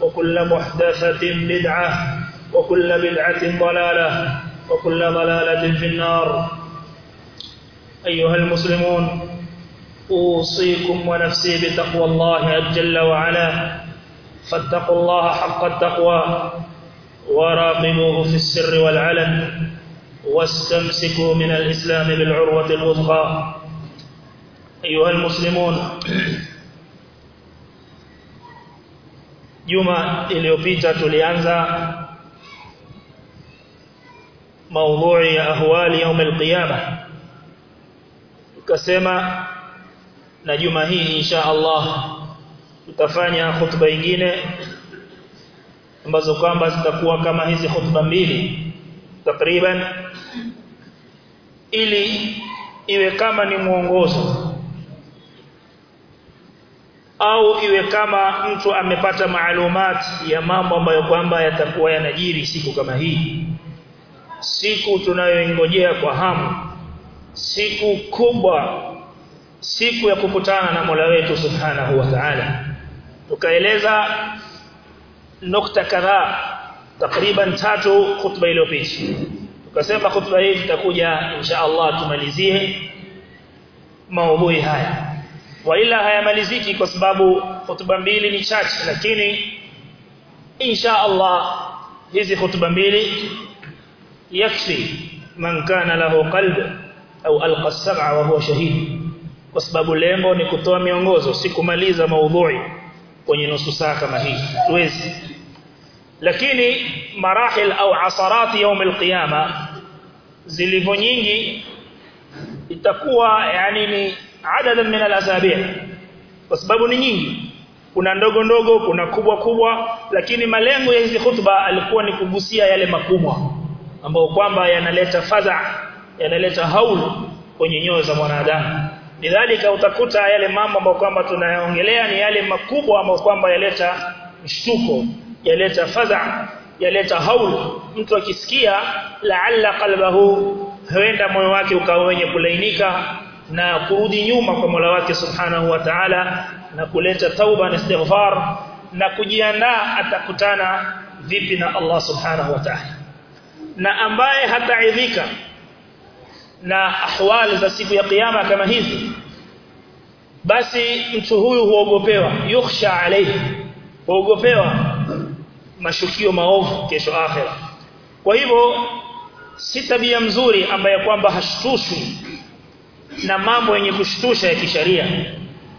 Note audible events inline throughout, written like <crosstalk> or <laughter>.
وكل محدثة بدعة وكل بدعة ضلالة وكل ضلالة في النار. أيها المسلمون أوصيكم ونفسي بتقوى الله جل وعلا. فاتقوا الله حق التقوى وراقبوه في السر والعلن واستمسكوا من الإسلام بالعروة الوثقى. أيها المسلمون juma iliyopita tulianza maudhui ya ahwali yaum alqiyama. Tukasema na juma hii insha Allah tutafanya hotuba nyingine ambazo kwamba zitakuwa kama hizi hotuba mbili takriban ili iwe kama ni mwongozo au iwe kama mtu amepata maalumat ya mambo ambayo kwamba yatakuwa yanajiri siku kama hii. Siku tunayoingojea kwa hamu. Siku kubwa. Siku ya kukutana na Mola wetu Subhanahu wa Ta'ala. Tukaeleza nukta kadhaa takriban tatu khutba iliyopita. Tukasema khutba hii itakuja insha Allah tumalizie maudhui haya waila hayamaliziki kwa sababu hotuba mbili ni chache lakini insha Allah hizi hotuba mbili yakfi man kana lahu qalb au alqa as-sam'a wa huwa shahid kwa sababu lengo ni kutoa miongozo si kumaliza maudhui kwenye nusu saa kama hii tuwezi lakini marahil au asarati يوم القيامه zilivyo nyingi itakuwa yani ni adada min al-asabi' kwa sababu ni nyingi. Kuna ndogo ndogo kuna kubwa kubwa lakini malengo ya hizi hutuba alikuwa ni kugusia yale makubwa ambao kwamba yanaleta fadha yanaleta haul kwenye nyoyo za mwanadamu. Lidhalika utakuta yale mambo ambayo kwamba tunayaongelea ni yale makubwa ambayo kwamba yaleta mshtuko yaleta fadha yaleta haul. Mtu akisikia la'alla qalbahu huenda moyo wake ukawa wenye kulainika na kurudi nyuma kwa Mola wake Subhanahu wa Ta'ala na kuleta tauba na istighfar na kujiandaa atakutana vipi na Allah Subhanahu wa Ta'ala. Na ambaye hataidhika na ahwali za siku ya kiyama kama hizi basi mtu huyu huogopewa yukhsha alayhi huogopewa mashukio maovu kesho akhera. Kwa hivyo si tabia mzuri ambaye kwamba hashtushwi na mambo yenye kushtusha ya kisharia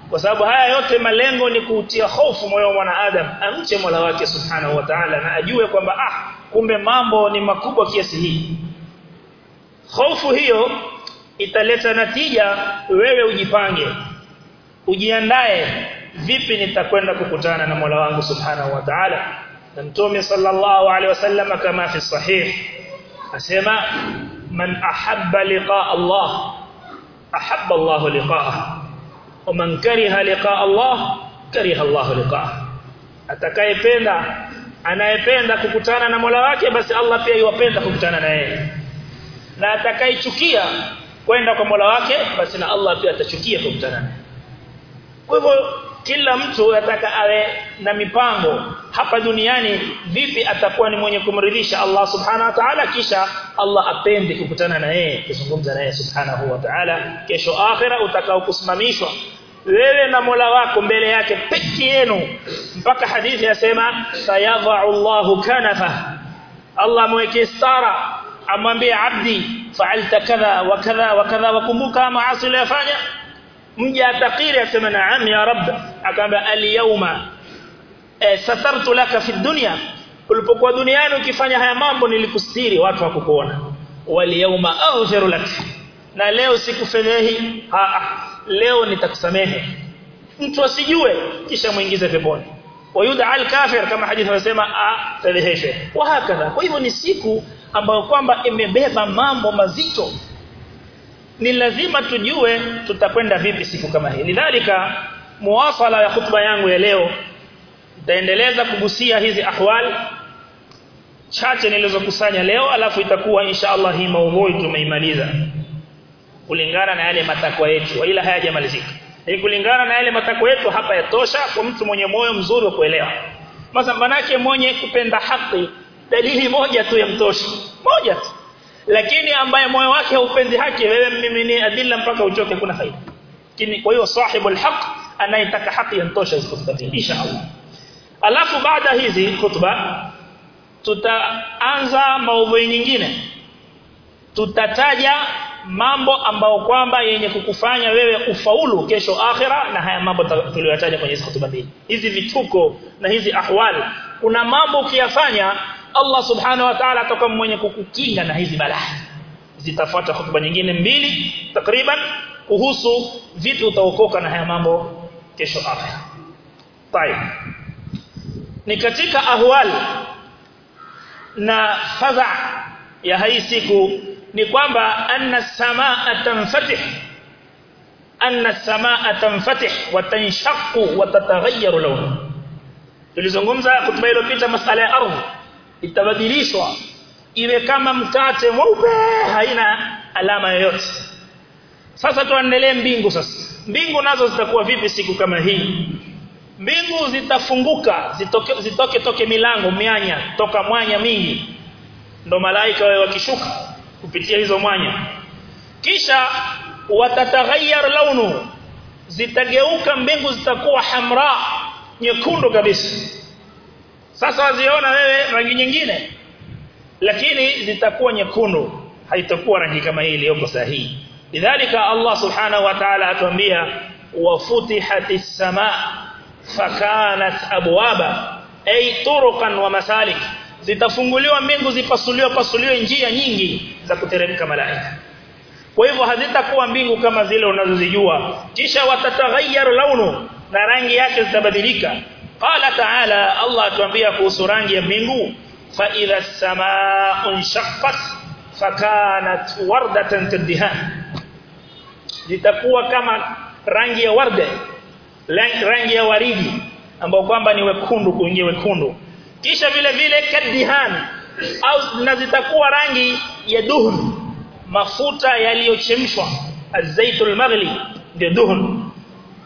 kwa sababu haya yote malengo ni kuutia hofu moyo wa mwanadamu amche Mola wake Subhanahu wa Ta'ala na ajue kwamba ah kumbe mambo ni makubwa kiasi hii. Hofu hiyo italeta natija wewe ujipange. Ujiandae vipi nitakwenda kukutana na Mola wangu Subhanahu wa Ta'ala? Na Mtume sallallahu alaihi wasallam kama fi sahih asema man ahabba liqa Allah ahabba Allah liqa'ah wa man kariha liqa Allah kariha Allah liqa'ah atakayependa anayependa kukutana na Mola wake basi Allah pia yuwapenda kukutana na yeye. Na atakayechukia kwenda kwa Mola wake basi na Allah pia atachukia kukutana naye. Kwa hivyo kila mtu anataka awe na mipango. Hapa duniani vipi atakuwa ni mwenye kumridhisha Allah subhanahu wa ta'ala kisha Allah apende kukutana na yeye kuzungumza na yeye subhanahu wa ta'ala. Kesho akhira utakao kusimamishwa wewe na Mola wako mbele yake peke yenu. Mpaka hadithi yasema sayadha'u Allahu kanafa. Allah mweke stara amwambie abdi fa'alta kadha wa kadha wa kadha. Wakumbuka maasi uliyofanya mja atakiri asema naam ya rab akamba al-yawma satartu laka fi dunya. Ulipokuwa duniani ukifanya haya mambo nilikustiri watu wakukuona wal yawma aghfiru lak. Na leo sikufedhehi leo nitakusamehe. Mtu asijue kisha muingize peponi. Wayud'a al-kafir kama hadithi inasema a fedheheshe wa hakadha. Kwa hivyo ni siku ambayo kwamba imebeba mambo mazito ni lazima tujue tutakwenda vipi siku kama hii. Lidhalika muwasala ya khutba yangu ya leo nitaendeleza kugusia hizi ahwal chache nilizokusanya leo alafu itakuwa insha Allah hii maudhui tumeimaliza kulingana na yale matakwa yetu ila hayajamalizika. Ni kulingana na yale matakwa yetu hapa yatosha kwa mtu mwenye moyo mzuri wa kuelewa. Masa manake mwenye kupenda haki dalili moja tu ya mtoshi moja tu lakini ambaye moyo wake haupendi haki wewe mimi ni adilla mpaka uchoke kuna faida. Lakini kwa hiyo sahibul haq anayetaka haki yantosha hizo insha Allah. Alafu baada hizi khutba tutaanza maudhui nyingine. Tutataja mambo ambao kwamba yenye kukufanya wewe ufaulu kesho akhira na haya mambo tuliyotaja kwenye hizi khutba hizi vituko na hizi ahwali kuna mambo ukiyafanya Allah subhanahu wa ta'ala atakuwa mwenye kukukinga na hizi balaa zitafuata hutuba nyingine mbili takriban kuhusu vipi utaokoka na haya mambo kesho akhira طيب ni katika ahwal na fadha ya hii siku ni kwamba anna samaa tanfatih anna samaa tanfatih wa tanshaqqu wa tataghayyar lawnu tulizungumza kutuba iliyopita masala ya ardhi itabadilishwa. Iwe kama mkate mweupe haina alama yoyote. Sasa tuendelee mbingu sasa. Mbingu nazo zitakuwa vipi siku kama hii? Mbingu zitafunguka zitoke, zitoke toke milango mianya toka mwanya mingi. Ndo malaika wao wakishuka kupitia hizo mwanya. Kisha watataghayyar launu. Zitageuka mbingu zitakuwa hamra nyekundu kabisa sasa waziona wewe rangi nyingine. Lakini zitakuwa nyekundu. Haitakuwa rangi kama hii iliyoko sahihi. Lidhalika Allah subhanahu wa ta'ala atuambia wafutihatis samaa fakanat abwaba ay turuqan wa masalik. Zitafunguliwa mbingu zipasuliwa pasuliwe njia nyingi za kuteremka malaika. Kwa hivyo hazitakuwa mbingu kama zile unazozijua. Kisha watataghayyar launu na rangi yake zitabadilika qala ta'ala Allah atuambia kuhusu rangi ya mbingu. Fa idha as-samaa'u inshaqqat fakanat wardatan tadhihan litakuwa kama rangi ya warde rangi ya waridi ambao kwamba ni wekundu kuingia wekundu. Kisha vile vile kadihan au na zitakuwa rangi ya duhun. Mafuta yaliyochemshwa azaitul maghli ndio duhun.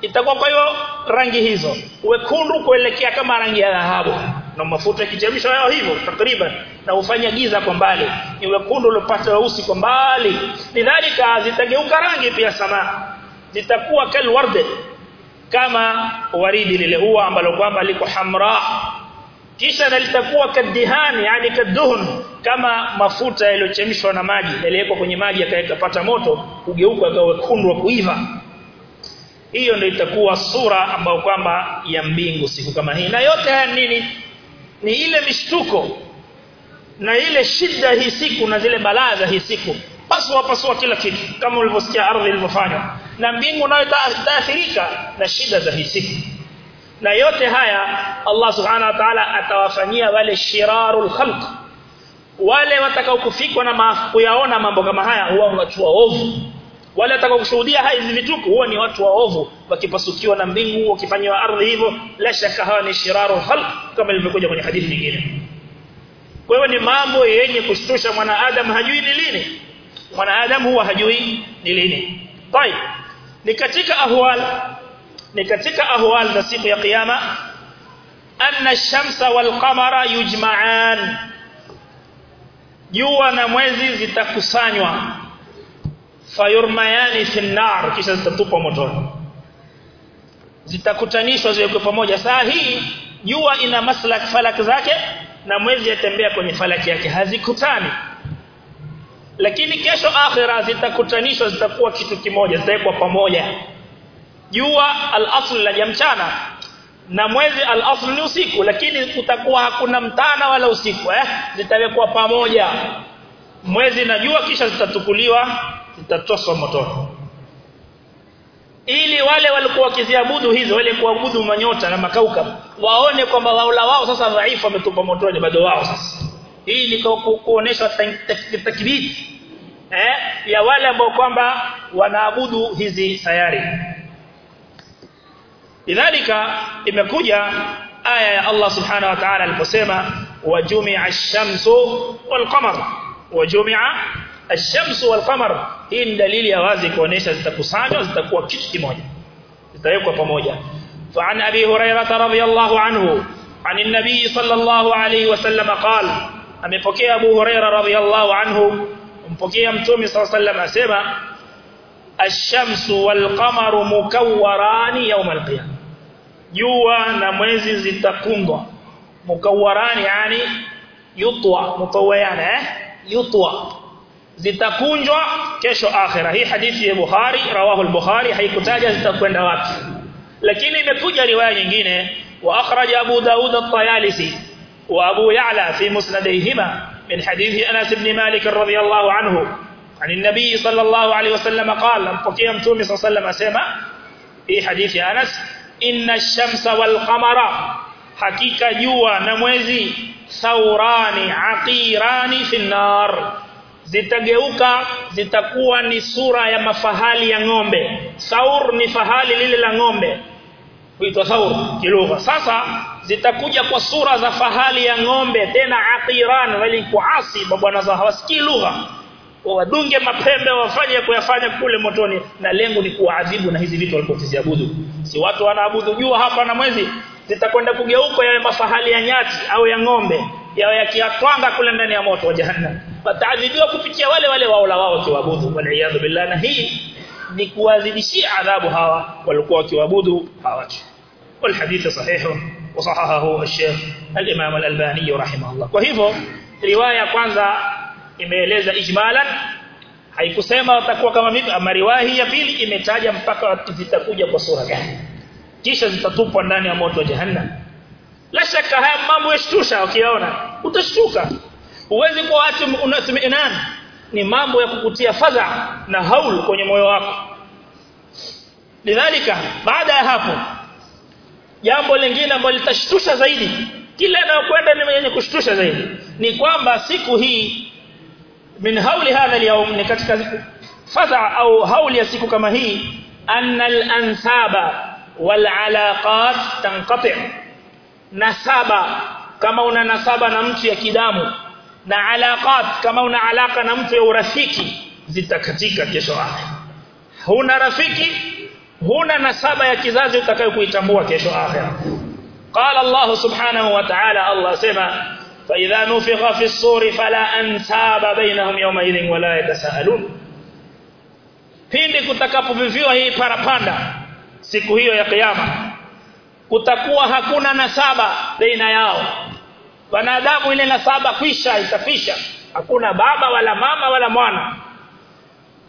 Itakuwa kwa hiyo rangi hizo. Wekundu kuelekea kama rangi ya dhahabu. Na mafuta yakichemshwa yao hivyo takriban na ufanya giza kwa mbali. Ni wekundu uliopata weusi kwa mbali. Lidhalika zitageuka rangi pia sama. Zitakuwa kal warde kama waridi lile huwa ambalo kwamba liko hamra. Kisha na litakuwa kadihani yani kaduhun kama mafuta yaliyochemshwa na maji yaliwekwa kwenye maji yakapata moto kugeuka akawa wekundu wa kuiva hiyo ndio itakuwa sura ambayo kwamba ya mbingu siku kama hii. Na yote haya nini? Ni ile mishtuko na ile shida hii siku na zile balaa za hii siku. Pasua pasua kila kitu kama ulivyosikia ardhi ilivyofanywa. Na mbingu nayo itaathirika na shida za hii siku. Na yote haya Allah subhanahu wa ta'ala atawafanyia wale shirarul khalq. Wale watakao kufikwa na kuyaona mambo kama haya huwa watu waovu wale watakao kushuhudia hizi vituko huwa ni watu waovu wakipasukiwa na mbingu wakifanywa ardhi hivyo la shaka hawa ni shirarul khalq kama ilivyokuja kwenye hadithi nyingine kwa hiyo ni mambo yenye kushtusha mwanadamu hajui ni lini mwanadamu huwa hajui ni lini طيب ni katika ahwal ni katika ahwal za siku ya kiyama anna ash-shamsa wal qamara yujma'an jua na mwezi zitakusanywa fayurmayani fi nar kisha zitatupwa motoni. Zitakutanishwa ziwekwe pamoja. Saa hii jua ina maslak falak zake na mwezi yatembea kwenye falaki yake. Hazikutani. Lakini kesho akhira zitakutanishwa zitakuwa kitu kimoja zitawekwa pamoja. Jua al-asl la mchana na mwezi al-asl ni usiku lakini kutakuwa hakuna mtana wala usiku eh? Zitawekwa pamoja. Mwezi na jua kisha zitatukuliwa zitatoswa motoni ili wale walikuwa wakiziabudu hizo wale kuabudu manyota na makauka waone kwamba waula wao sasa dhaifu wametupa motoni bado wao sasa. Hii ni kuonesha takbiti eh ya wale ambao kwamba wanaabudu hizi sayari. Lidhalika imekuja aya ya Allah subhanahu wa ta'ala aliposema wajumi'a ash-shamsu wal-qamar wajumi'a ash-shamsu wal-qamar hii ni dalili ya wazi kuonesha zitakusanywa zitakuwa kitu kimoja zitawekwa pamoja فعن أبي هريرة رضي الله عنه عن النبي صلى الله عليه وسلم قال amepokea Abu Huraira radhiyallahu anhu mpokea mtume صلى الله عليه وسلم asema ash-shamsu wal-qamaru mukawwarani yawm al-qiyamah jua na mwezi zitakungwa mukawwarani yani yutwa mutawayana eh yutwa Zitakunjwa kesho akhira hii hadithi ya Bukhari rawahu al-Bukhari haikutaja zitakwenda wapi lakini imekuja riwaya nyingine wa akhraja Abu Daud at-Tayalisi wa Abu Ya'la fi musnadayhima min hadithi Anas ibn Malik radhiyallahu anhu عن النبي صلى الله عليه وسلم قال mpokea mtume صلى الله عليه وسلم ya Anas inna ash-shamsa wal qamara hakika jua na mwezi saurani aqirani fi nar zitageuka zitakuwa ni sura ya mafahali ya ng'ombe. Saur ni fahali lile la ng'ombe huitwa saur kilugha. Sasa zitakuja kwa sura za fahali ya ng'ombe tena aqiran walikuasi bwana za hawasikii lugha wadunge mapembe wafanye kuyafanya kule motoni na lengo ni kuadhibu na hizi vitu walipoziabudu si watu wanaabudu jua hapa na mwezi zitakwenda kugeuka yawe mafahali ya nyati au ya ng'ombe yawe yakiatwanga kule ndani ya moto wa jahannam wataadhibiwa kupitia wale wale waola wao kiwabudu wal billah na hii ni kuadhibishia adhabu hawa walikuwa wakiwabudu hawa والحديث صحيح وصححه الشيخ الإمام الألباني رحمه الله وهذا رواية kwanza imeeleza ijmalan haikusema watakuwa kama vipi ama riwaya ya pili imetaja mpaka zitakuja kwa sura gani kisha zitatupwa ndani ya moto wa jahannam la shaka haya mambo yashtusha ukiona utashtuka uweze kwa watu unaseminan ni mambo ya kukutia fadha na haul kwenye moyo wako. Lidhalika baada ya hapo jambo lingine ambalo litashtusha zaidi kila anayokwenda ni mwenye kushtusha zaidi ni kwamba siku hii min hauli hadha al ni katika fadha au hauli ya siku kama hii anna al-ansaba wal alaqat tanqati nasaba kama una nasaba na mtu ya kidamu na alaqat kama una alaka na mtu ya urafiki zitakatika kesho akhir huna rafiki huna nasaba ya kizazi utakayokuitambua kesho akhir قال الله سبحانه وتعالى الله سما فإذا نفخ في الصور فلا أنساب بينهم يومئذ ولا يتساءلون pindi kutakapoviviwa hii parapanda siku hiyo ya kiyama kutakuwa hakuna nasaba baina yao. Wanadamu ile nasaba kwisha itafisha. Hakuna baba wala mama wala mwana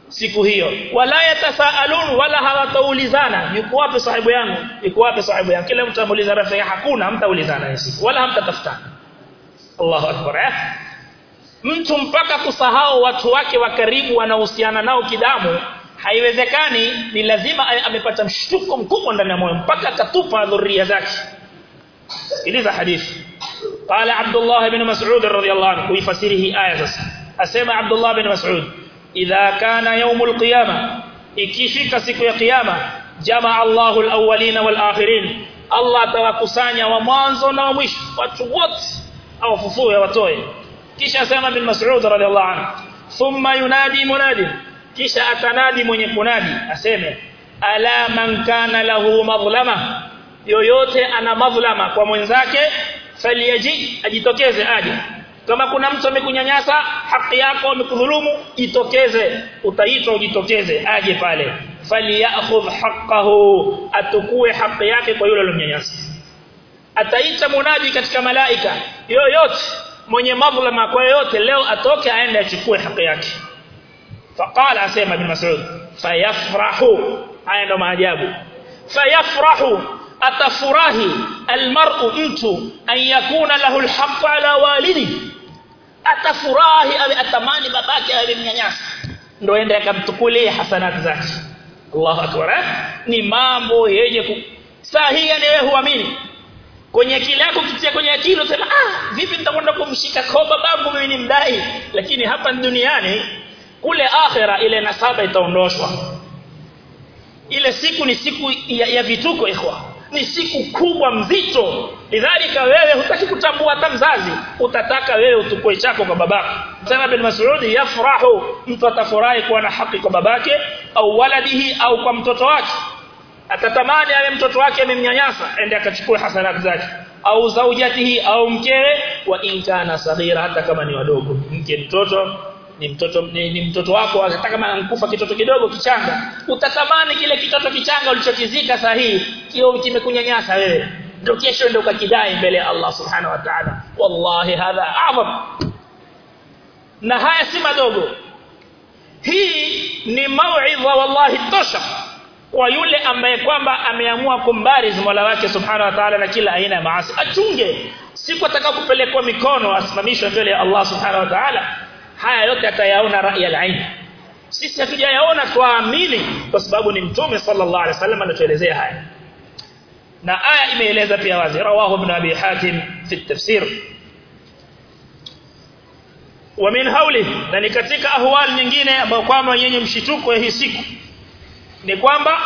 siku hiyo. Wala yatasaalun wala hawataulizana. Yuko wapi sahibu yangu? Yuko wapi sahibu yangu? Kila mtu amuuliza rafiki hakuna mtaulizana siku. Wala hamtatafutana. Allahu akbar eh? mtu mpaka kusahau watu wake wa karibu wanahusiana nao kidamu haiwezekani ni lazima amepata mshtuko mkubwa ndani ya moyo mpaka akatupa dhuria zake. Sikiliza hadithi. Qala abdullah ibn mas'ud radhiyallahu anhu kuifasiri hii aya sasa. Asema abdullah ibn mas'ud idha kana yawmul qiyama ikifika siku ya kiyama jamaa Allahu alawwalina walakhirin Allah atawakusanya wa mwanzo na wa mwisho watu wote awafufue watoe. Kisha asema bin mas'ud radhiyallahu anhu thumma yunadi munadin kisha atanadi mwenye kunadi aseme ala man kana lahu madhlama. Yoyote ana madhlama kwa mwenzake falyaji ajitokeze aje. Kama kuna mtu amekunyanyasa haki yako amekudhulumu itokeze utaitwa ujitokeze aje pale. Falyakhudh haqqahu atukue haki yake kwa yule aliyomnyanyasa ataita munadi katika malaika. Yoyote mwenye madhlama kwa yoyote leo atoke aende achukue haki yake faqala asema bin mas'ud fayafrahu. Haya ndo maajabu. Fayafrahu atafurahi almar'u mtu an yakuna lahu alhaqqu ala walidi. Atafurahi awe atamani babake alimnyanyasa ndo ende akamtukulie hasanati zake. Allahu akbar ni mambo yenye ku... saa hii wewe huamini. Kwenye akili yako kitia kwenye akili unasema ah vipi nitakwenda kumshika koba babu mimi ni mdai? Lakini hapa duniani kule akhira ile nasaba itaondoshwa. Ile siku ni siku ya, ya vituko ikhwa. Ni siku kubwa mzito. Lidhalika wewe hutaki kutambua hata mzazi. Utataka wewe utukue chako kwa babako. Sana bin Mas'ud yafrahu. Mtu atafurahi kuwa na haki kwa babake au waladihi au kwa mtoto wake. Atatamani awe mtoto wake amemnyanyasa ende akachukue hasanati zake. Au zaujatihi au mkewe wa in kana hata kama ni wadogo. Mke mtoto ni mtoto ni, ni mtoto wako hata kama ankufa kitoto kidogo kichanga. Utatamani kile kitoto kichanga ulichokizika sahihi kio kimekunyanyasa wewe. Ndio kesho ndio ukakidai mbele ya Allah subhanahu wa ta'ala. Wallahi hadha a'zam. Na haya si madogo. Hii ni mauidha wallahi tosha kwa yule ambaye kwamba ameamua kumbariz Mola wake subhanahu wa ta'ala na kila aina ya maasi. Achunge. Siku atakapopelekwa mikono asimamishwe mbele ya Allah subhanahu wa ta'ala haya yote atayaona rai al-ain. Sisi hatujayaona tuamini kwa sababu ni mtume sallallahu alaihi wasallam anatuelezea haya. Na aya imeeleza pia wazi rawahu ibn abi hatim fi tafsir. Wa min hawli na ni katika ahwal nyingine ambayo kwamba yenye mshituko hii siku. Ni kwamba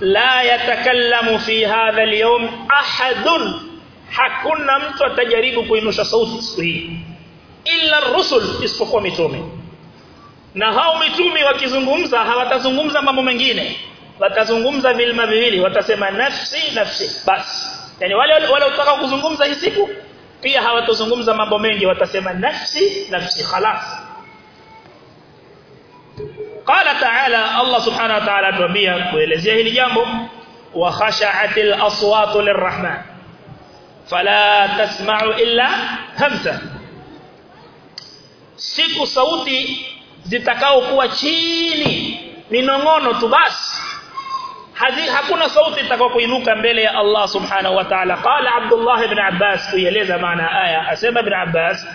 la yatakallamu fi hadha al-yawm ahadun. Hakuna mtu atajaribu kuinusha sauti siku hii illa rusul isipokuwa mitume na hao mitume wakizungumza hawatazungumza mambo mengine watazungumza vilma viwili watasema nafsi nafsi basi yani wale wale utaka kuzungumza hii siku pia hawatazungumza mambo mengi watasema nafsi nafsi khalas قال تعالى الله سبحانه وتعالى tuambia kuelezea hili jambo wa khasha'atil aswatu lirrahman fala tasma'u illa hamsa siku sauti zitakao kuwa chini minongono tu basi. Hakuna sauti itakao kuinuka mbele ya Allah subhanahu wa ta'ala. Qala Abdullah ibn Abbas kueleza maana aya. Asema ibn Abbas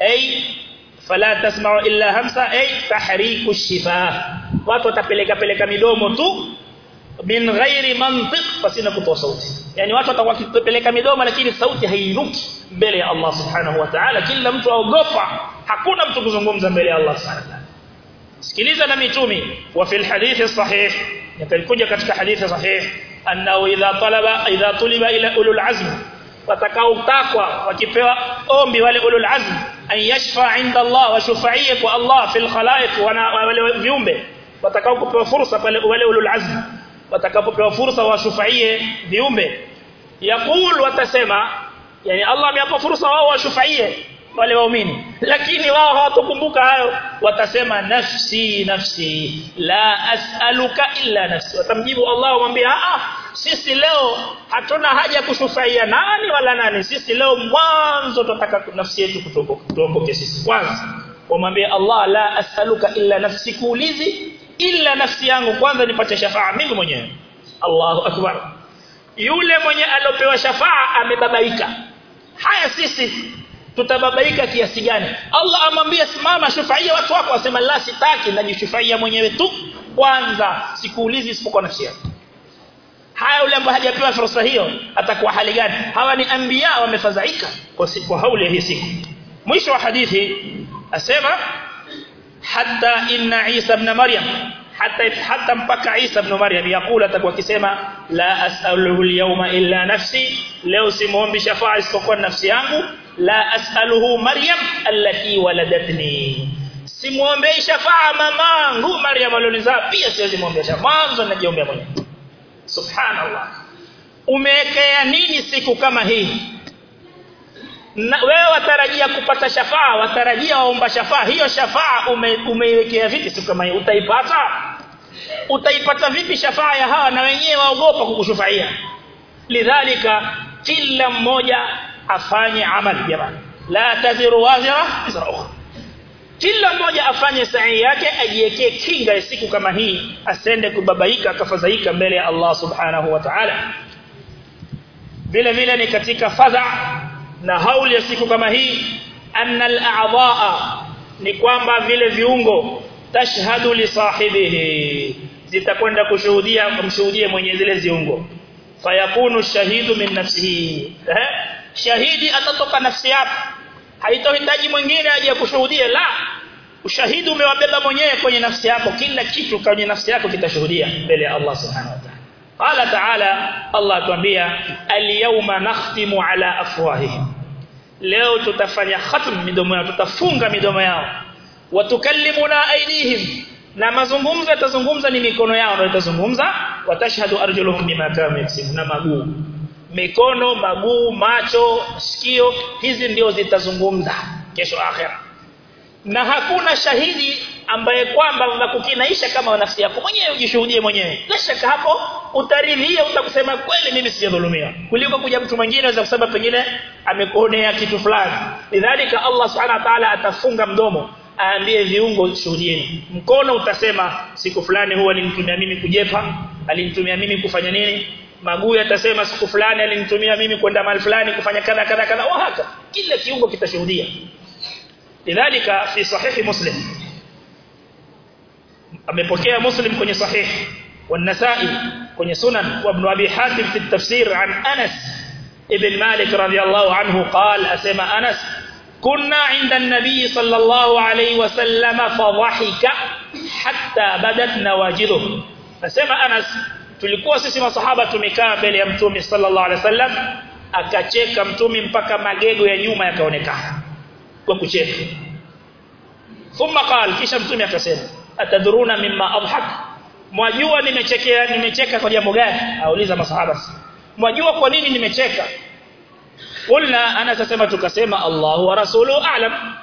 ay fala tasma'u illa hamsa ay tahriku shifah watu watapeleka peleka midomo tu min ghairi mantiq pasina kutoa sauti. Yani watu watakuwa wakipeleka midomo lakini sauti hainuki mbele ya Allah subhanahu wa ta'ala. Kila mtu aogopa hakuna mtu kuzungumza mbele ya Allah sana. Sikiliza na mitumi wa fil hadithi sahih. Yakalikuja katika hadithi sahih. Annahu idha talaba idha tuliba ila ulul azm. Watakaotakwa wakipewa ombi wale ulul azm an yashfa inda Allah wa shufaie kwa Allah fil khalaiq wa wale viumbe. Watakao kupewa fursa pale wale ulul azm. Watakapopewa fursa wa washufaie viumbe. Yaqul watasema yani Allah amewapa fursa wao wa washufaie wale waumini. Lakini wao hawatokumbuka hayo. Watasema nafsi nafsi la as'aluka illa nafsi. Watamjibu Allah wamwambia a sisi leo hatuna haja kushufaia nani wala nani. Sisi leo mwanzo tunataka nafsi yetu kutuokoke sisi kwanza. Wamwambia Allah la as'aluka illa nafsi kuulizi illa nafsi yangu kwanza nipate shafaa mimi mwenyewe. Allahu akbar. Yule mwenye alopewa shafaa amebabaika. Haya sisi tutababaika kiasi gani? Allah amwambia simama shufaia watu wako. Wasema la sitaki. Najishufaia mwenyewe tu kwanza. Sikuulizi isipokuwa nafsi yako. Haya yule ambaye hajapewa fursa hiyo atakuwa hali gani? Hawa ni anbiya wamefadhaika kwa siku hauli hii siku. Mwisho wa hadithi asema hatta inna Isa ibn Maryam hatta hatta mpaka Isa ibn Maryam yakula atakuwa akisema la as'aluhu al-yawma illa nafsi. Leo simuombi shafaa isipokuwa nafsi yangu la as'aluhu Maryam allati waladatni. Simuombei shafaa mamangu Maryam alionizaa pia siwezi muombea mwanzo najiombea mwenyewe. Subhanallah. Umewekea nini siku kama hii? Na wewe watarajia kupata shafaa watarajia waomba shafaa. Hiyo shafaa ume, umeiwekea vipi siku kama hii? Utaipata? Utaipata vipi shafaa ya hawa na wenyewe waogopa kukushufaia? Lidhalika kila mmoja afanye amali jamani. La taziru wazira izra ukhra. Kila mmoja afanye sa'i yake ajiwekee kinga ya siku kama hii asende kubabaika akafadhaika mbele ya Allah subhanahu wa ta'ala. Vile vile ni katika fadha na hauli ya siku kama hii anna al-a'dha'a ni kwamba vile viungo tashhadu li sahibihi zitakwenda kushuhudia kumshuhudia mwenye zile ziungo fayakunu shahidu min nafsihi. Eh? Shahidi atatoka nafsi yake. Haitohitaji mwingine aje kushuhudia la. Ushahidi umewabeba mwenyewe kwenye nafsi yako. Kila kitu kwenye nafsi yako kitashuhudia mbele ya Allah subhanahu wa ta'ala. Qala ta'ala Allah atuambia al-yawma nakhtimu ala afwahihim. Leo tutafanya khatm midomo yao tutafunga midomo yao. Watukallimuna aydihim. Na mazungumzo yatazungumza ni mikono yao ndio itazungumza. Watashhadu arjuluhum bima kanu na maguu mikono maguu macho sikio hizi ndio zitazungumza kesho akhera. Na hakuna shahidi ambaye kwamba unakukinaisha kama nafsi yako mwenyewe ujishuhudie mwenyewe. La shaka hapo utaridhia utakusema kweli mimi sijadhulumiwa. Kuliko kuja mtu mwingine anaweza kusema pengine amekuonea kitu fulani. Lidhalika Allah subhanahu wa ta'ala atafunga mdomo aambie viungo shuhudieni. Mkono utasema siku fulani huwa alinitumia mimi kujepa alimtumia mimi kufanya nini maguu atasema siku fulani alinitumia mimi kwenda mahali fulani kufanya kadha kadha kadha wahaka kila kiungo kitashuhudia lidhalika fi sahihi muslim amepokea muslim kwenye sahihi والنسائي kwenye sunan wa ibn abi hatim fi tafsir an anas ibn malik radiyallahu anhu qala asema anas كنا عند النبي صلى الله عليه وسلم فضحك حتى بدت نواجذه nasema Anas tulikuwa sisi masahaba tumekaa mbele ya mtume sallallahu alaihi wasallam akacheka mtume mpaka magego ya nyuma yakaonekana kwa kucheka. Thumma qala kisha mtume akasema atadhuruna mimma adhak mwajua nimechekea nimecheka kwa jambo gani? Auliza masahaba. Mwajua kwa nini nimecheka? Qulna ana sasema tukasema Allahu wa rasuluhu a'lam.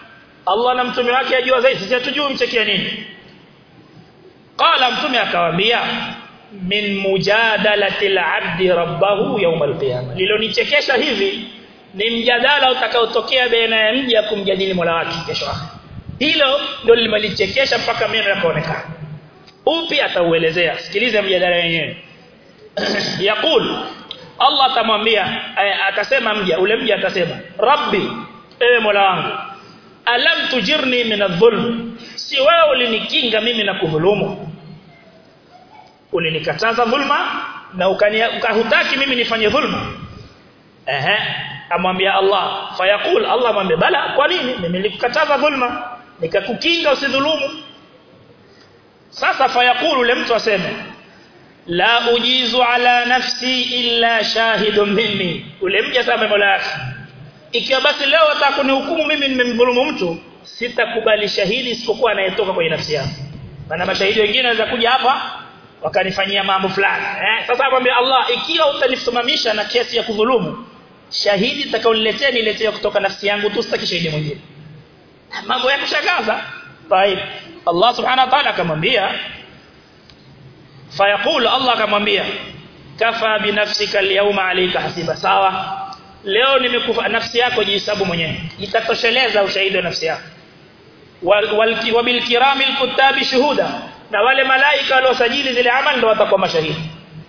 Allah na mtume wake ajua zaidi sisi hatujui mchekea nini. Qala mtume akawaambia min mujadalati al-'abdi rabbahu yawm al-qiyamah. Lilonichekesha hivi ni mjadala utakaotokea baina ya mja kumjadili Mola wake kesho. Hilo ndio limelichekesha mpaka meno yakaonekana. Upi atauelezea? Sikiliza mjadala wenyewe. <clears throat> Yaqul Allah atamwambia atasema mja ule mja atasema Rabbi ewe Mola wangu alam tujirni min adh-dhulm si wewe ulinikinga mimi na kudhulumu ulinikataza dhulma na ukahutaki mimi nifanye dhulma. Ehe amwambia Allah fayaqul Allah amwambia bala kwa nini? Mimi nilikukataza dhulma nikakukinga usidhulumu. Sasa fayaqulu ule mtu aseme la ujizu ala nafsi illa shahidun minni. Ule mja sasa mola ikiwa basi leo atakunihukumu mimi nimemdhulumu mtu sitakubali shahidi isipokuwa anayetoka kwenye nafsi yangu. Maana mashahidi wengine wanaweza kuja hapa wakanifanyia mambo fulani eh sasa amwambia Allah ikiwa utanisimamisha na kesi ya kudhulumu shahidi utakaoniletea niletee kutoka nafsi yangu tu sitaki shahidi mwingine mambo ya kushangaza طيب Allah subhanahu wa ta'ala akamwambia fayaqulu Allah akamwambia kafa binafsika alyawma alayka hasiba sawa leo nimekufa nafsi yako jihesabu mwenyewe itatosheleza ushahidi wa nafsi yako wabil kiramil kutabi shuhuda na wale malaika waliosajili zile amali ndio watakuwa mashahidi.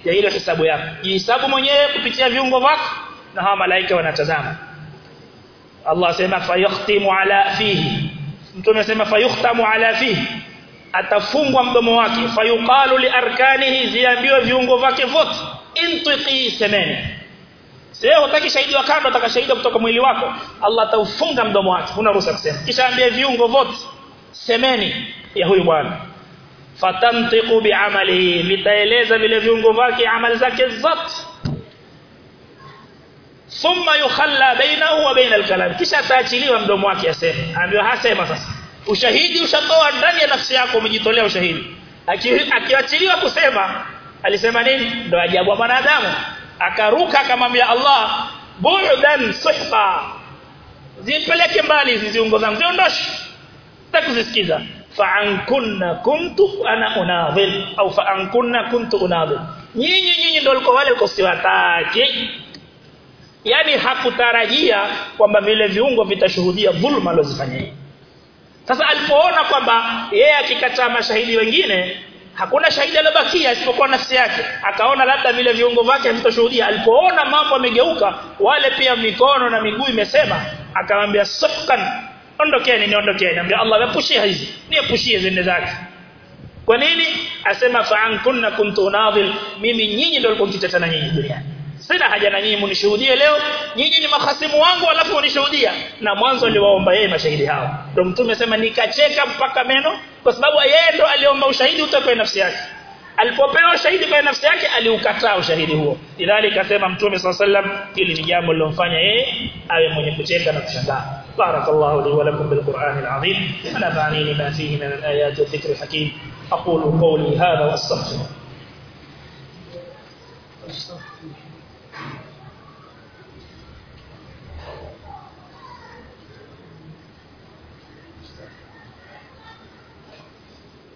Ya ile hesabu yako. Jihesabu mwenyewe kupitia viungo vyako. Na hawa malaika wanatazama. Allah asema fayakhtimu ala fihi. Mtume asema fayukhtamu ala fihi. Atafungwa mdomo wake. Fayuqalu liarkanihi ziambiwe viungo vyake vyote. Intiqi semeni. Sio hutaki shahidi wa kando atakashahidi kutoka mwili wako. Allah ataufunga mdomo wake. Huna ruhusa kusema. Kisha ambie viungo vyote. Semeni. Ya huyu bwana fatantiqu bi'amalihi. Vitaeleza vile viungo vyake amali zake zote. Thumma yukhalla bainahu wa bainal al-kalam kisha ataachiliwa mdomo wake aseme. Ambaye hasema sasa. Ushahidi ushatoa ndani ya nafsi yako umejitolea ushahidi. Akiachiliwa kusema alisema nini? Ndo ajabu wa mwanadamu. Akaruka akamwambia Allah bu'dan suhfa. Zipeleke mbali hizi ziungo zangu ziondoshe takuzisikiza fa'an kunna kuntu ana unadhil. Au faankunna kuntu unadhil. Nyinyi nyinyi ndio walikuwa wale usiwataki yani hakutarajia kwamba vile viungo vitashuhudia dhulma alizofanya sasa alipoona kwamba yeye akikataa mashahidi wengine hakuna shahidi aliyobakia isipokuwa nafsi yake. Akaona labda vile viungo vyake havitoshuhudia alipoona mambo yamegeuka wale pia mikono na miguu imesema akamwambia sufkan ondokeni niondokeni. Anambia Allah wepushie hizi. Niepushie zende zake. Kwa nini? Asema fa kunna kuntu nadhil. Mimi nyinyi ndio nilikuwa na nyinyi duniani. Sina haja na nyinyi mnishuhudie leo. Nyinyi ni mahasimu wangu alafu mnishuhudia na mwanzo niliwaomba yeye mashahidi hao. Ndio mtume asema nikacheka mpaka meno kwa sababu yeye ndo aliomba ushahidi utoke nafsi yake. Alipopewa ushahidi kwa nafsi yake aliukataa ushahidi huo. Lidhalika akasema mtume sallam hili ni jambo lilomfanya yeye awe mwenye kucheka na kushangaa بارك الله لي ولكم بالقرآن العظيم. ونفعني لما فيه من الآيات والذكر الحكيم. أقول قولي هذا وأستغفر.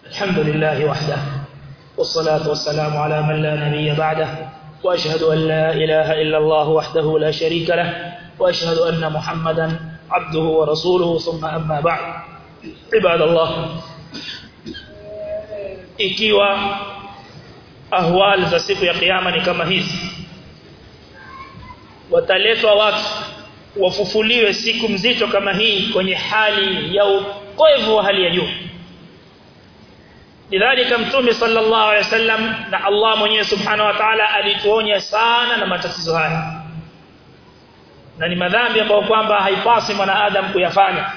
الحمد لله وحده والصلاة والسلام على من لا نبي بعده وأشهد أن لا إله إلا الله وحده لا شريك له وأشهد أن محمدا عبده ورسوله ثم أما بعد عباد الله ikiwa ahwal za siku ya kiyama ni kama hizi wataletwa watu wafufuliwe siku mzito kama hii kwenye hali ya ukoevu wa hali ya juu lidhalika mtume sallallahu alaihi wasallam na Allah mwenyewe subhanahu wa ta'ala alituonya sana na matatizo haya na ni madhambi ambayo kwamba haipasi mwanadamu kuyafanya.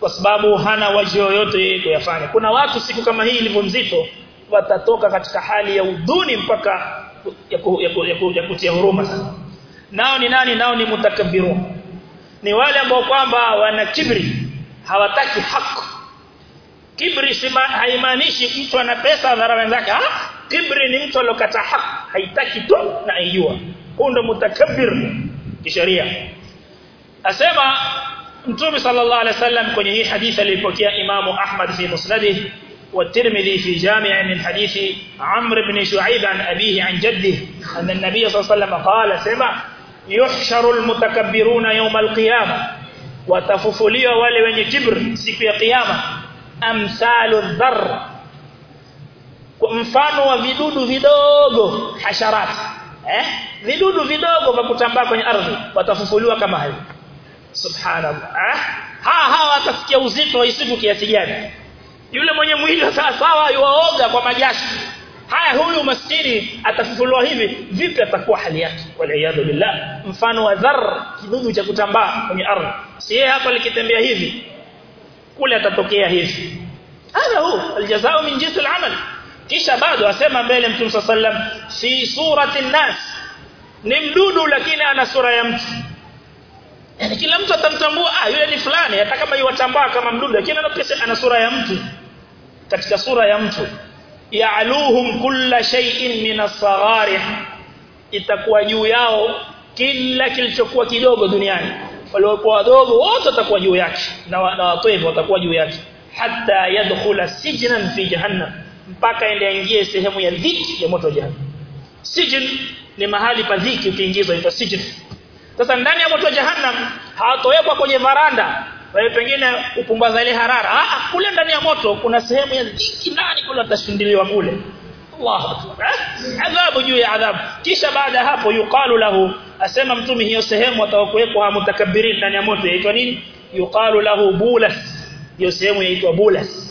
Kwa sababu hana wajio yoyote kuyafanya. Kuna watu siku kama hii ilivyo mzito watatoka katika hali ya udhuni mpaka ya, ku, ya, ku, ya, ku, ya kutia huruma sana. Nao ni nani? Nao ni mutakabbirun ni wale ambao kwamba wana kibri hawataki haki kibri haimaanishi mtu ana pesa dhara wenzake. Ah kibri ni mtu alokata haki haitaki tu na aijua. Huyo ndo mutakabbir kisheria asema mtume sallallahu alaihi wasallam kwenye hii hadithi alipokea imamu Ahmad fi musnadihi والترمذي في جامع من حديث عمرو بن شعيب عن أبيه عن جده أن النبي صلى الله عليه وسلم قال سمع يحشر المتكبرون يوم القيامة wenye kibr siku ya kiyama amsalu dhar kwa mfano wa vidudu vidogo hasharat eh vidudu vidogo vya kutambaa kwenye ardhi watafufuliwa kama hayo. Subhanallah. Eh ha hawa uzito wa isiku kiasi gani? Yule mwenye mwili sawa sawa yuaoga kwa majasho haya huyu maskini atafufuliwa hivi vipi atakuwa hali yake? Waliaadhu billah. Mfano wa dhar kidudu cha kutambaa kwenye ardhi. Si yeye hapa likitembea hivi? Kule atatokea hivi. Hu aljazao min jinsi al kisha bado asema mbele mtume sallam fi surati nas ni mdudu lakini ana sura ya mtu yani kila mtu atamtambua ah yule ni fulani. Hata kama yuwatambaa kama mdudu lakini ana sura ya mtu katika sura ya mtu ya'luhum kulla shay'in min as-sagharih itakuwa juu yao kila kilichokuwa kidogo duniani. Waliokuwa wadogo wote watakuwa juu yake. Na watoevu watakuwa juu yake. Hatta yadkhula sijnan fi jahannam mpaka ende aingie sehemu ya dhiki ya moto jahannam. Sijin ni mahali pa dhiki ukiingizwa ita sijin. Sasa ndani ya moto wa jahannam hawatowekwa kwenye varanda. Wewe pengine upumbaza ile harara. Ah kule ndani ya moto kuna sehemu ya dhiki ndani kule atashindiliwa kule Allahu akbar adhabu juu ya adhabu. Kisha baada hapo yuqalu lahu asema mtume hiyo sehemu atakuwekwa mtakabiri ndani ya moto inaitwa nini? Yuqalu lahu bulas. Hiyo sehemu inaitwa bulas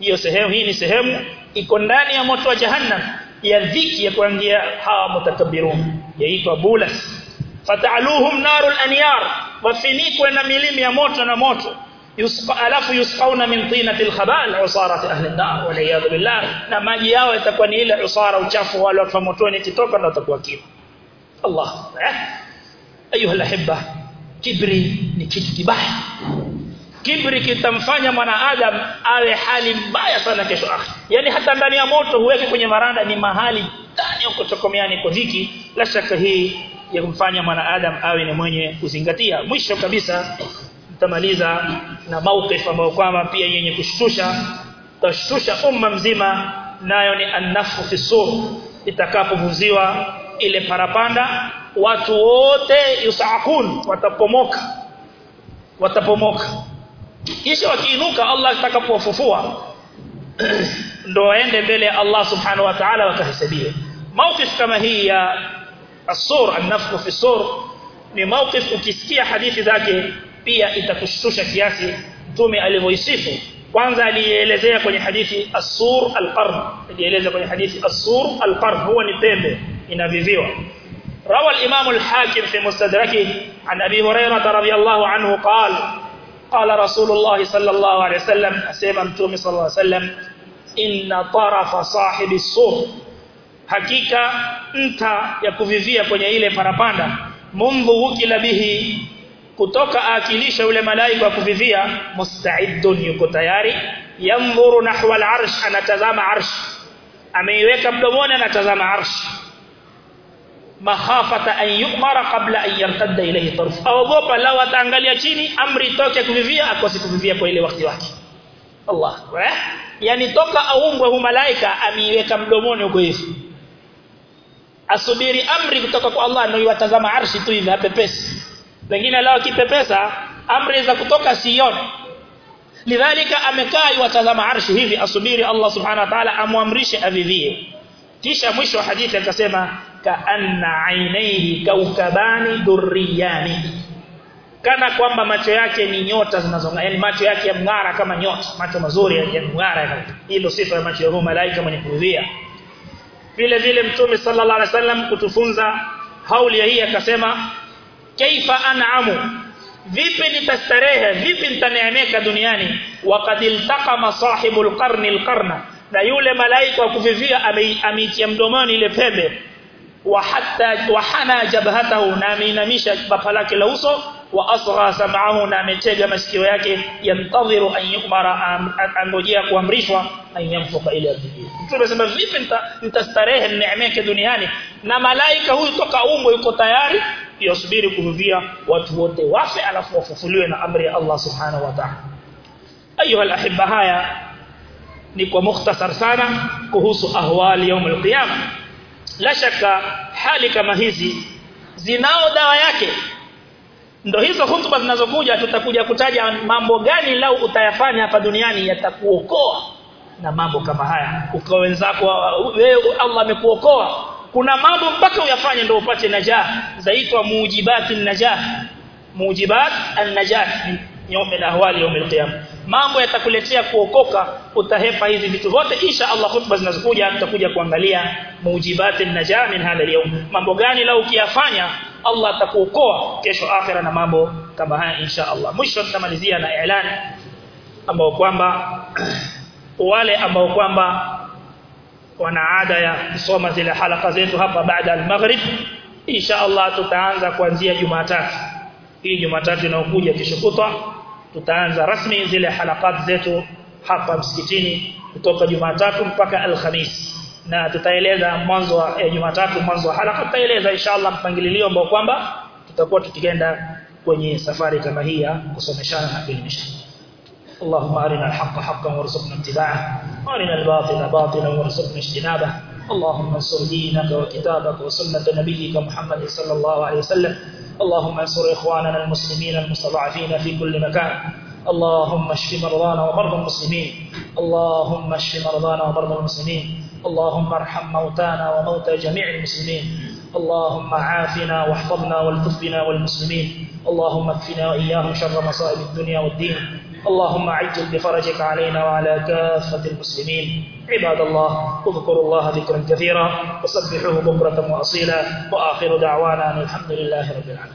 hiyo sehemu hii ni sehemu iko ndani ya moto wa jahannam ya dhiki ya kuangia hawa mutakabbirun. Yaitwa bulas. Fata'aluhum narul anyar wafinikwe na milimi ya moto na moto. Yusqa alafu yusqauna min tinatil khabal usarati ahli an-nar wal iyad billah. Na maji yao yatakuwa ni ile usara uchafu wale watu motoni kitoka ndio watakuwa kipo Allah eh? Ayuha alahibba kibri ni kitu kibaya kibri kitamfanya mwanadamu awe hali mbaya sana kesho akhi yani hata ndani ya moto huweke kwenye maranda ni mahali ndani huko tokomeani kwa dhiki la shaka hii ya kumfanya mwanadamu awe ni mwenye kuzingatia. Mwisho kabisa tutamaliza na mauqif ambao kwamba pia yenye kushtusha tashtusha umma mzima nayo ni annafu fi sur itakapovuziwa ile parapanda watu wote yusakun watapomoka watapomoka kisha wakiinuka Allah atakapowafufua <clears throat> ndo waende mbele ya Allah subhanahu wa ta'ala wakahesabiwe mawqif kama hii ya as-sur an-nafkh fi sur ni mawqif ukisikia hadithi zake pia itakushtusha kiasi mtume alivyoisifu kwanza alielezea kwenye hadithi as-sur al-qarn alieleza kwenye hadithi as-sur al-qarn huwa ni pembe inaviviwa روى الإمام الحاكم في مستدركه عن أبي هريرة رضي الله عنه قال qala rasulullah sallallahu alaihi wasallam asema mtume sallallahu alaihi wasallam inna tarafa sahibi sur hakika nta ya kuvivia kwenye ile parapanda mundhu bihi kutoka akilisha yule malaika wa kuvivia mustaiddun yuko tayari. Yamdhuru nahwa al-arsh anatazama arsh. Ameiweka mdomoni anatazama arsh makhafata an yu'mara qabla an yartadda ilayhi tarf. Aogopa lao ataangalia chini amri toke kuvivia akose kuvivia kwa ile wakati wake. Allah. Eh? Yani toka aumbwe hu malaika ameiweka mdomoni huko hivi. Asubiri amri kutoka kwa Allah ndio yatazama arshi tu hivi apepesi wengine lao kipepesa amri za kutoka sioni. Lidhalika amekaa yatazama arshi hivi asubiri Allah subhanahu wa ta'ala amwamrishe avivie. Kisha mwisho wa hadithi akasema kaanna ainaihi kaukabani durriyani. Kana kwamba macho yake ni nyota zinazong'aa yani macho yake yamng'ara kama nyota macho mazuri yanang'ara hilo sifa ya macho ya malaika mwenye kuridhia. Vile vile mtume sallallahu alaihi wasallam kutufunza hauli ya hii akasema kaifa an'amu? Vipi nitastarehe? Vipi nitaneemeka duniani? Waqad iltaqama sahibul qarni alqarna. Na yule malaika wa kuvivia ameitia mdomoni ile pembe wa hatta wa hana jabhatahu na ameinamisha bapa lake la uso wa asgha sam'ahu na ametega masikio yake yantadhiru an yumara angojea kuamrishwa an yamfuka ila dhikri mtume anasema vipi nitastarehe nineemeke duniani? Na malaika huyu toka umbo yuko tayari yasubiri kuvuvia watu wote wafe alafu wafufuliwe na amri ya Allah subhanahu wa ta'ala. Ayuha alahibba haya ni kwa mukhtasar sana kuhusu ahwali yaum alqiyamah la shaka hali kama hizi zinao dawa yake. Ndo hizo hutuba zinazokuja tutakuja kutaja mambo gani lau utayafanya hapa duniani yatakuokoa. Na mambo kama haya ukao wenzako wewe Allah amekuokoa. Kuna mambo mpaka uyafanye ndio upate najah zaitwa mujibat najah mujibat an-najah yawm al-ahwal yawm al-qiyamah mambo yatakuletea kuokoka utahepa hizi vitu vyote. Insha Allah hutuba zinazokuja tutakuja kuangalia mujibati najah min hada yawm mambo gani la ukiyafanya Allah atakuokoa kesho akhira na mambo kama haya insha Allah. Mwisho tutamalizia na ilani ambao kwamba <clears throat> wale ambao kwamba wana ada ya kusoma zile halaka zetu hapa baada al-maghrib insha Allah tutaanza kuanzia Jumatatu. Hii Jumatatu inayokuja kesho kutwa tutaanza rasmi zile halakat zetu hapa msikitini kutoka Jumatatu mpaka Alhamis na tutaeleza mwanzo wa eh, Jumatatu mwanzo wa halaka tutaeleza inshallah mpangilio ambao kwamba tutakuwa tukigenda kwenye safari kama hii ya kusomeshana na kuelimishana اللهم أرنا الحق حقا وارزقنا اتباعه وأرنا الباطل باطلا وارزقنا اجتنابه اللهم انصر دينك وكتابك وسنة نبيك محمد صلى الله عليه وسلم. اللهم انصر إخواننا المسلمين المستضعفين في كل مكان. اللهم اشف مرضانا ومرضى المسلمين. اللهم اشف مرضانا ومرضى المسلمين. اللهم ارحم موتانا وموتى جميع المسلمين. اللهم عافنا واحفظنا والطف بنا والمسلمين. اللهم اكفنا وإياهم شر مصائب الدنيا والدين. اللهم عجل بفرجك علينا وعلى كافة المسلمين. عباد الله اذكروا الله ذكرا كثيرا وسبحوه بكرة وأصيلا. وآخر دعوانا الحمد لله رب العالمين.